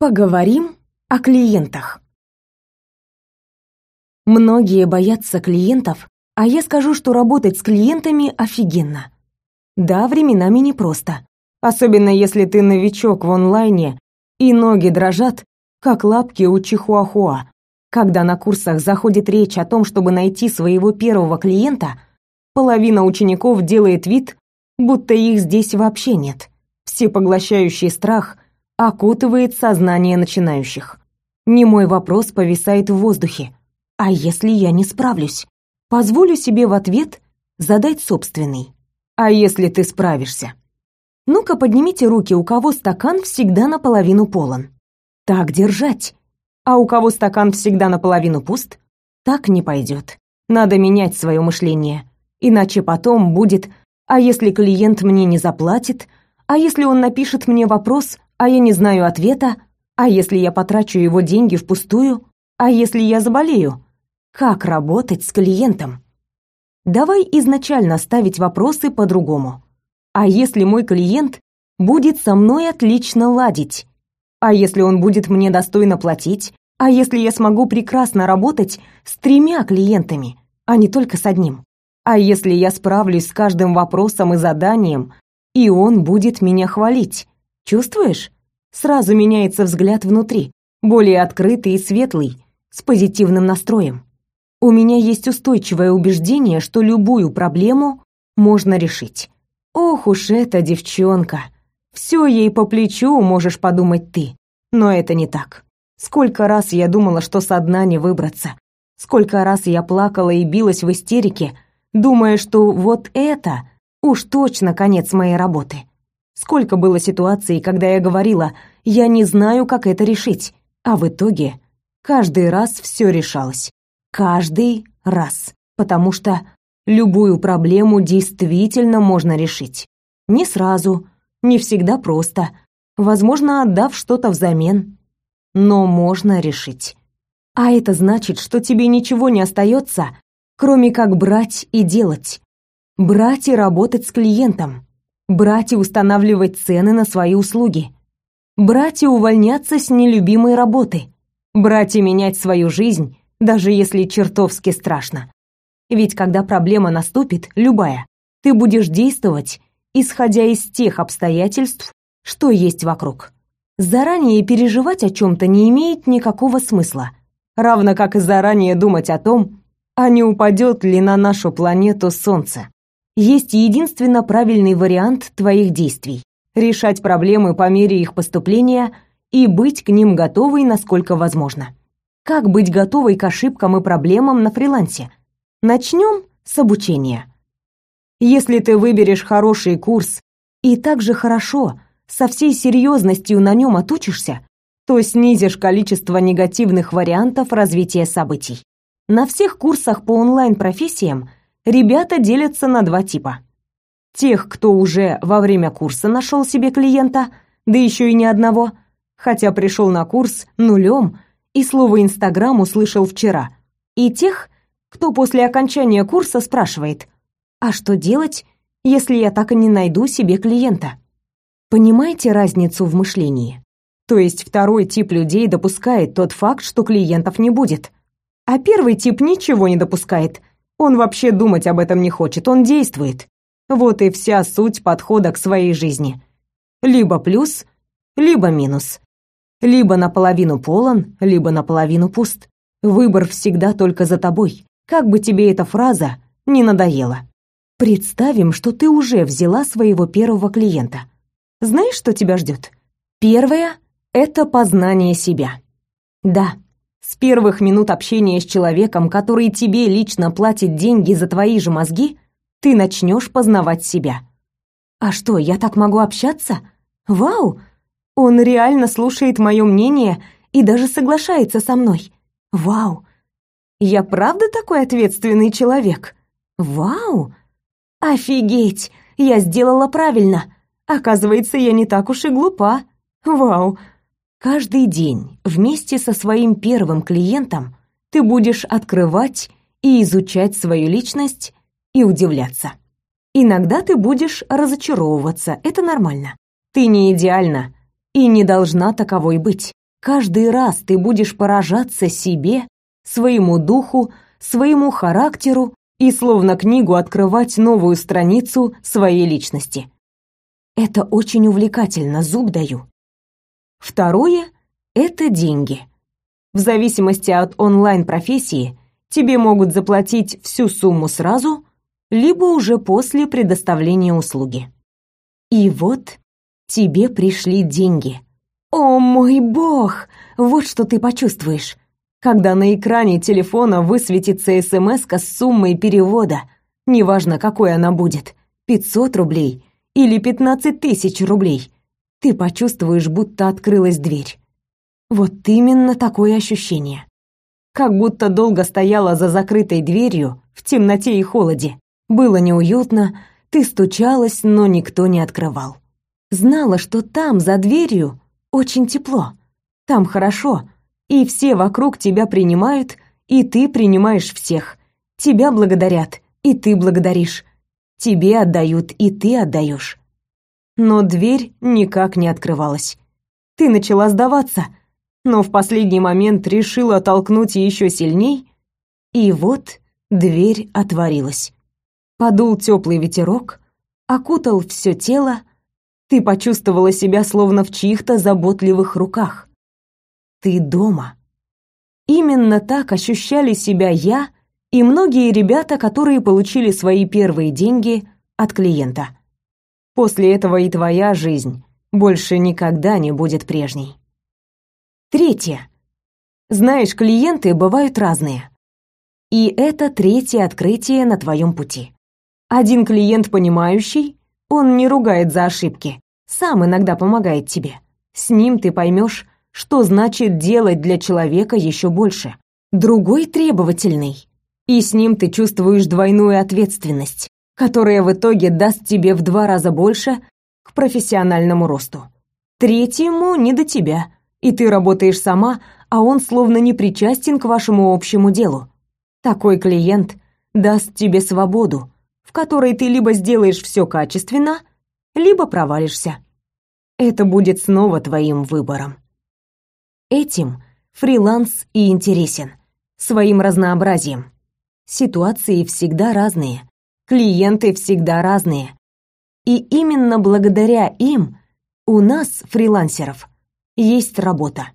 Поговорим о клиентах. Многие боятся клиентов, а я скажу, что работать с клиентами офигенно. Да, временами непросто. Особенно если ты новичок в онлайне и ноги дрожат, как лапки у чихуахуа. Когда на курсах заходит речь о том, чтобы найти своего первого клиента, половина учеников делает вид, будто их здесь вообще нет. Всепоглощающий страх – окутывает сознание начинающих. Не мой вопрос повисает в воздухе. А если я не справлюсь? Позволю себе в ответ задать собственный. А если ты справишься? Ну-ка поднимите руки, у кого стакан всегда наполовину полон. Так держать. А у кого стакан всегда наполовину пуст? Так не пойдет. Надо менять свое мышление. Иначе потом будет «а если клиент мне не заплатит?», «а если он напишет мне вопрос, а я не знаю ответа? А если я потрачу его деньги впустую? А если я заболею? Как работать с клиентом? Давай изначально ставить вопросы по-другому. А если мой клиент будет со мной отлично ладить? А если он будет мне достойно платить? А если я смогу прекрасно работать с тремя клиентами, а не только с одним? А если я справлюсь с каждым вопросом и заданием, и он будет меня хвалить? Чувствуешь? Сразу меняется взгляд внутри, более открытый и светлый, с позитивным настроем. У меня есть устойчивое убеждение, что любую проблему можно решить. Ох уж эта девчонка. Все ей по плечу, можешь подумать ты. Но это не так. Сколько раз я думала, что со дна не выбраться. Сколько раз я плакала и билась в истерике, думая, что вот это уж точно конец моей работы. Сколько было ситуаций, когда я говорила «я не знаю, как это решить», а в итоге каждый раз все решалось. Каждый раз. Потому что любую проблему действительно можно решить. Не сразу, не всегда просто, возможно, отдав что-то взамен. Но можно решить. А это значит, что тебе ничего не остается, кроме как брать и делать. Брать и работать с клиентом брать и устанавливать цены на свои услуги, брать и увольняться с нелюбимой работы, брать и менять свою жизнь, даже если чертовски страшно. Ведь когда проблема наступит, любая, ты будешь действовать, исходя из тех обстоятельств, что есть вокруг. Заранее переживать о чем-то не имеет никакого смысла, равно как и заранее думать о том, а не упадет ли на нашу планету Солнце есть единственно правильный вариант твоих действий — решать проблемы по мере их поступления и быть к ним готовой, насколько возможно. Как быть готовой к ошибкам и проблемам на фрилансе? Начнем с обучения. Если ты выберешь хороший курс и также хорошо, со всей серьезностью на нем отучишься, то снизишь количество негативных вариантов развития событий. На всех курсах по онлайн-профессиям ребята делятся на два типа. Тех, кто уже во время курса нашел себе клиента, да еще и не одного, хотя пришел на курс нулем и слово «Инстаграм» услышал вчера, и тех, кто после окончания курса спрашивает, а что делать, если я так и не найду себе клиента? Понимаете разницу в мышлении? То есть второй тип людей допускает тот факт, что клиентов не будет, а первый тип ничего не допускает он вообще думать об этом не хочет, он действует. Вот и вся суть подхода к своей жизни. Либо плюс, либо минус. Либо наполовину полон, либо наполовину пуст. Выбор всегда только за тобой. Как бы тебе эта фраза не надоела. Представим, что ты уже взяла своего первого клиента. Знаешь, что тебя ждет? Первое — это познание себя. Да, с первых минут общения с человеком, который тебе лично платит деньги за твои же мозги, ты начнешь познавать себя. А что, я так могу общаться? Вау! Он реально слушает мое мнение и даже соглашается со мной. Вау! Я правда такой ответственный человек? Вау! Офигеть! Я сделала правильно. Оказывается, я не так уж и глупа. Вау! Каждый день вместе со своим первым клиентом ты будешь открывать и изучать свою личность и удивляться. Иногда ты будешь разочаровываться, это нормально. Ты не идеальна и не должна таковой быть. каждый раз ты будешь поражаться себе, своему духу, своему характеру и словно книгу открывать новую страницу своей личности. Это очень увлекательно, зуб даю. Второе — это деньги. В зависимости от онлайн-профессии тебе могут заплатить всю сумму сразу, либо уже после предоставления услуги. И вот тебе пришли деньги. О мой бог! Вот что ты почувствуешь, когда на экране телефона высветится смс с суммой перевода, неважно, какой она будет, 500 рублей или 15 тысяч рублей. Ты почувствуешь, будто открылась дверь. Вот именно такое ощущение. Как будто долго стояла за закрытой дверью в темноте и холоде. Было неуютно, ты стучалась, но никто не открывал. Знала, что там, за дверью, очень тепло. Там хорошо, и все вокруг тебя принимают, и ты принимаешь всех. Тебя благодарят, и ты благодаришь. Тебе отдают, и ты отдаешь. Но дверь никак не открывалась. Ты начала сдаваться, но в последний момент решила толкнуть еще сильней, и вот дверь отворилась. Подул теплый ветерок, окутал все тело, ты почувствовала себя словно в чьих-то заботливых руках. Ты дома. Именно так ощущали себя я и многие ребята, которые получили свои первые деньги от клиента. После этого и твоя жизнь больше никогда не будет прежней. Третье. Знаешь, клиенты бывают разные. И это третье открытие на твоем пути. Один клиент понимающий, он не ругает за ошибки, сам иногда помогает тебе. С ним ты поймешь, что значит делать для человека еще больше. Другой требовательный, и с ним ты чувствуешь двойную ответственность, которая в итоге даст тебе в два раза больше к профессиональному росту. Третьему не до тебя, и ты работаешь сама, а он словно не причастен к вашему общему делу. Такой клиент даст тебе свободу, в которой ты либо сделаешь все качественно, либо провалишься. Это будет снова твоим выбором. Этим фриланс и интересен, своим разнообразием. Ситуации всегда разные, клиенты всегда разные. И именно благодаря им у нас, фрилансеров, есть работа.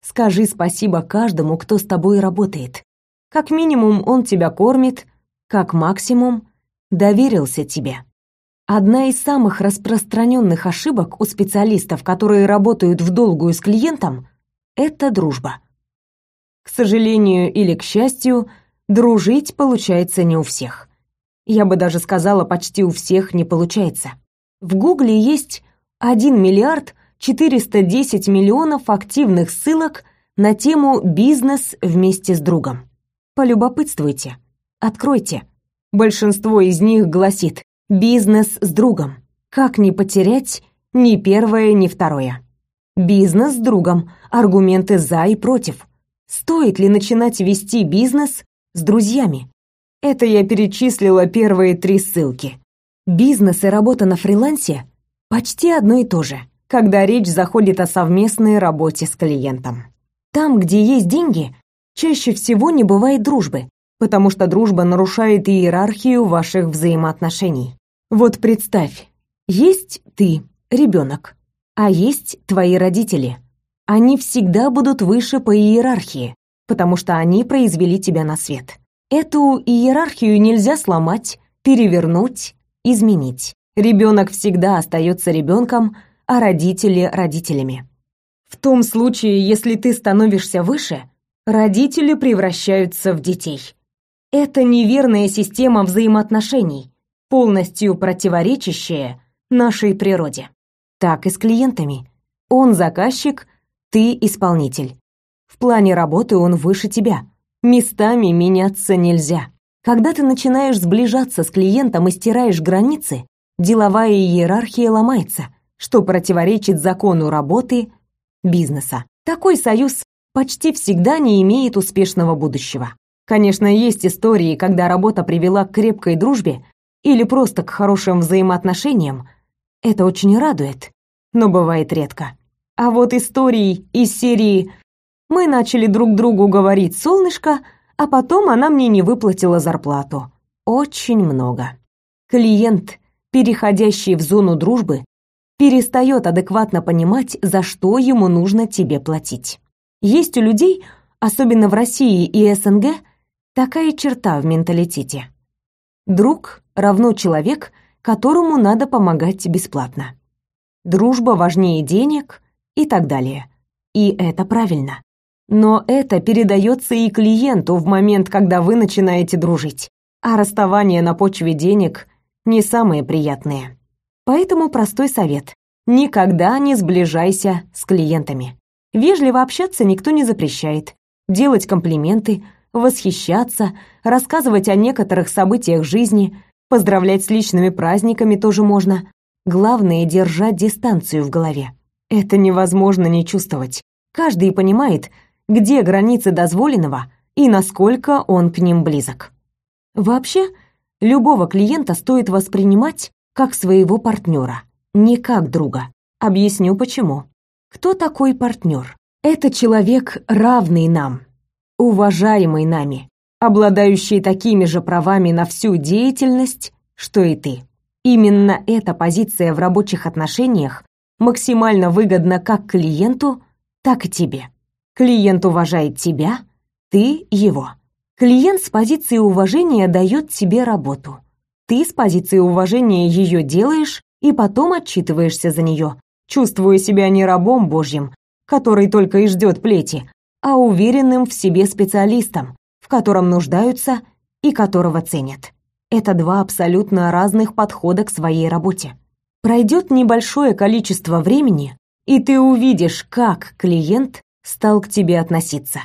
Скажи спасибо каждому, кто с тобой работает. Как минимум он тебя кормит, как максимум доверился тебе. Одна из самых распространенных ошибок у специалистов, которые работают в долгую с клиентом, это дружба. К сожалению или к счастью, дружить получается не у всех. Я бы даже сказала, почти у всех не получается. В Гугле есть 1 миллиард 410 миллионов активных ссылок на тему «Бизнес вместе с другом». Полюбопытствуйте, откройте. Большинство из них гласит «бизнес с другом». Как не потерять ни первое, ни второе? Бизнес с другом. Аргументы за и против. Стоит ли начинать вести бизнес с друзьями? Это я перечислила первые три ссылки. Бизнес и работа на фрилансе почти одно и то же, когда речь заходит о совместной работе с клиентом. Там, где есть деньги, чаще всего не бывает дружбы, потому что дружба нарушает иерархию ваших взаимоотношений. Вот представь, есть ты, ребенок, а есть твои родители. Они всегда будут выше по иерархии, потому что они произвели тебя на свет. Эту иерархию нельзя сломать, перевернуть, изменить. Ребенок всегда остается ребенком, а родители – родителями. В том случае, если ты становишься выше, родители превращаются в детей. Это неверная система взаимоотношений, полностью противоречащая нашей природе. Так и с клиентами. Он заказчик, ты исполнитель. В плане работы он выше тебя. Местами меняться нельзя. Когда ты начинаешь сближаться с клиентом и стираешь границы, деловая иерархия ломается, что противоречит закону работы, бизнеса. Такой союз почти всегда не имеет успешного будущего. Конечно, есть истории, когда работа привела к крепкой дружбе или просто к хорошим взаимоотношениям. Это очень радует, но бывает редко. А вот истории из серии Мы начали друг другу говорить «солнышко», а потом она мне не выплатила зарплату. Очень много. Клиент, переходящий в зону дружбы, перестает адекватно понимать, за что ему нужно тебе платить. Есть у людей, особенно в России и СНГ, такая черта в менталитете. Друг равно человек, которому надо помогать бесплатно. Дружба важнее денег и так далее. И это правильно. Но это передается и клиенту в момент, когда вы начинаете дружить. А расставание на почве денег не самые приятные. Поэтому простой совет. Никогда не сближайся с клиентами. Вежливо общаться никто не запрещает. Делать комплименты, восхищаться, рассказывать о некоторых событиях жизни, поздравлять с личными праздниками тоже можно. Главное — держать дистанцию в голове. Это невозможно не чувствовать. Каждый понимает, где границы дозволенного и насколько он к ним близок. Вообще, любого клиента стоит воспринимать как своего партнера, не как друга. Объясню почему. Кто такой партнер? Это человек, равный нам, уважаемый нами, обладающий такими же правами на всю деятельность, что и ты. Именно эта позиция в рабочих отношениях максимально выгодна как клиенту, так и тебе. Клиент уважает тебя, ты его. Клиент с позиции уважения дает тебе работу. Ты с позиции уважения ее делаешь и потом отчитываешься за нее, чувствуя себя не рабом божьим, который только и ждет плети, а уверенным в себе специалистом, в котором нуждаются и которого ценят. Это два абсолютно разных подхода к своей работе. Пройдет небольшое количество времени, и ты увидишь, как клиент стал к тебе относиться.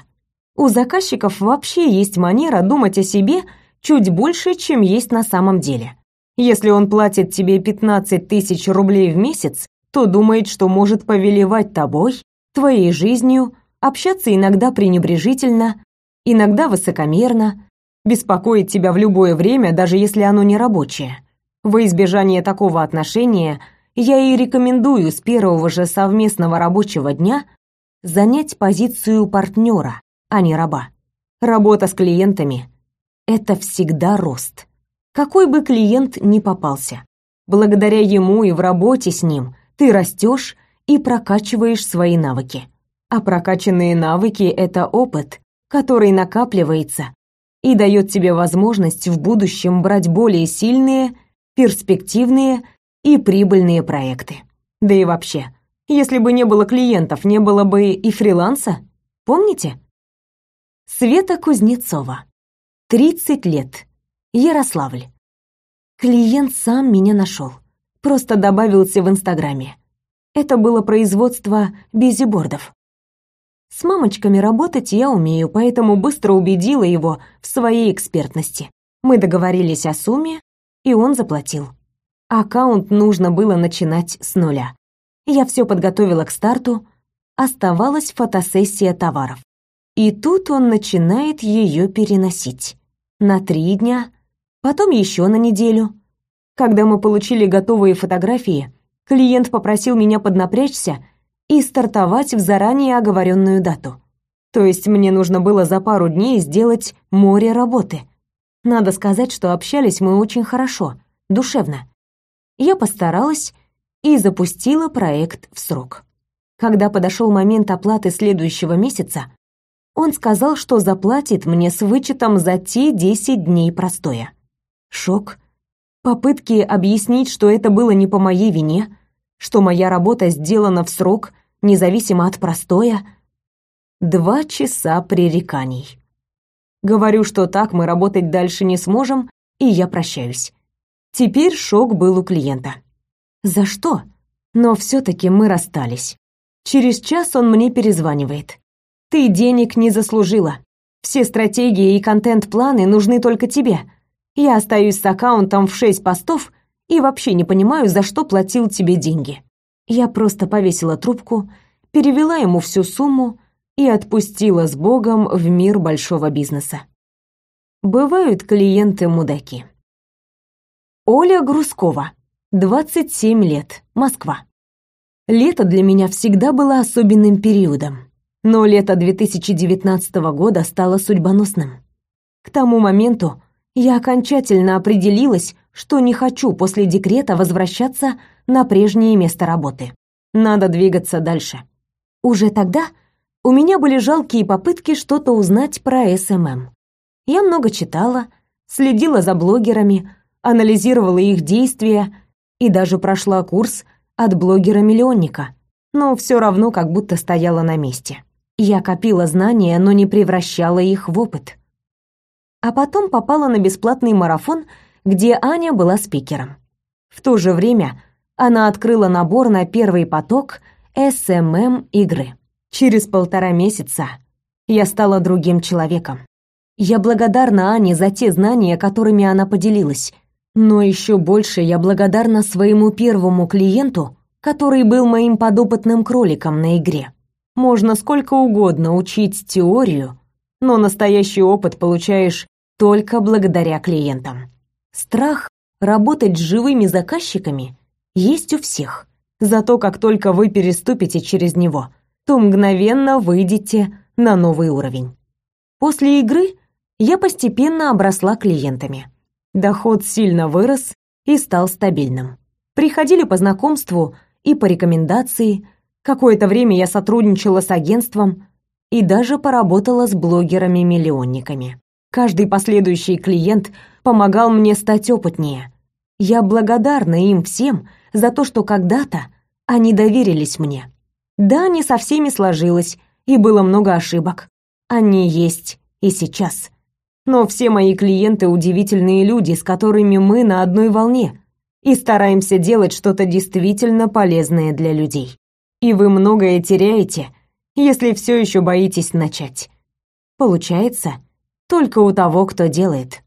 У заказчиков вообще есть манера думать о себе чуть больше, чем есть на самом деле. Если он платит тебе 15 тысяч рублей в месяц, то думает, что может повелевать тобой, твоей жизнью, общаться иногда пренебрежительно, иногда высокомерно, беспокоить тебя в любое время, даже если оно не рабочее. Во избежание такого отношения я и рекомендую с первого же совместного рабочего дня занять позицию партнера, а не раба. Работа с клиентами — это всегда рост. Какой бы клиент ни попался, благодаря ему и в работе с ним ты растешь и прокачиваешь свои навыки. А прокачанные навыки — это опыт, который накапливается и дает тебе возможность в будущем брать более сильные, перспективные и прибыльные проекты. Да и вообще, если бы не было клиентов, не было бы и фриланса. Помните? Света Кузнецова. 30 лет. Ярославль. Клиент сам меня нашел. Просто добавился в Инстаграме. Это было производство бизибордов. С мамочками работать я умею, поэтому быстро убедила его в своей экспертности. Мы договорились о сумме, и он заплатил. Аккаунт нужно было начинать с нуля. Я все подготовила к старту, оставалась фотосессия товаров. И тут он начинает ее переносить. На три дня, потом еще на неделю. Когда мы получили готовые фотографии, клиент попросил меня поднапрячься и стартовать в заранее оговоренную дату. То есть мне нужно было за пару дней сделать море работы. Надо сказать, что общались мы очень хорошо, душевно. Я постаралась и запустила проект в срок. Когда подошел момент оплаты следующего месяца, он сказал, что заплатит мне с вычетом за те 10 дней простоя. Шок. Попытки объяснить, что это было не по моей вине, что моя работа сделана в срок, независимо от простоя. Два часа пререканий. Говорю, что так мы работать дальше не сможем, и я прощаюсь. Теперь шок был у клиента. За что? Но все-таки мы расстались. Через час он мне перезванивает. Ты денег не заслужила. Все стратегии и контент-планы нужны только тебе. Я остаюсь с аккаунтом в шесть постов и вообще не понимаю, за что платил тебе деньги. Я просто повесила трубку, перевела ему всю сумму и отпустила с Богом в мир большого бизнеса. Бывают клиенты-мудаки. Оля Грускова 27 лет. Москва. Лето для меня всегда было особенным периодом. Но лето 2019 года стало судьбоносным. К тому моменту я окончательно определилась, что не хочу после декрета возвращаться на прежнее место работы. Надо двигаться дальше. Уже тогда у меня были жалкие попытки что-то узнать про SMM. Я много читала, следила за блогерами, анализировала их действия и даже прошла курс от блогера-миллионника, но все равно как будто стояла на месте. Я копила знания, но не превращала их в опыт. А потом попала на бесплатный марафон, где Аня была спикером. В то же время она открыла набор на первый поток SMM игры. Через полтора месяца я стала другим человеком. Я благодарна Ане за те знания, которыми она поделилась, но еще больше я благодарна своему первому клиенту, который был моим подопытным кроликом на игре. Можно сколько угодно учить теорию, но настоящий опыт получаешь только благодаря клиентам. Страх работать с живыми заказчиками есть у всех. Зато как только вы переступите через него, то мгновенно выйдете на новый уровень. После игры я постепенно обросла клиентами. Доход сильно вырос и стал стабильным. Приходили по знакомству и по рекомендации. Какое-то время я сотрудничала с агентством и даже поработала с блогерами-миллионниками. Каждый последующий клиент помогал мне стать опытнее. Я благодарна им всем за то, что когда-то они доверились мне. Да, не со всеми сложилось, и было много ошибок. Они есть и сейчас. Но все мои клиенты удивительные люди, с которыми мы на одной волне и стараемся делать что-то действительно полезное для людей. И вы многое теряете, если все еще боитесь начать. Получается, только у того, кто делает.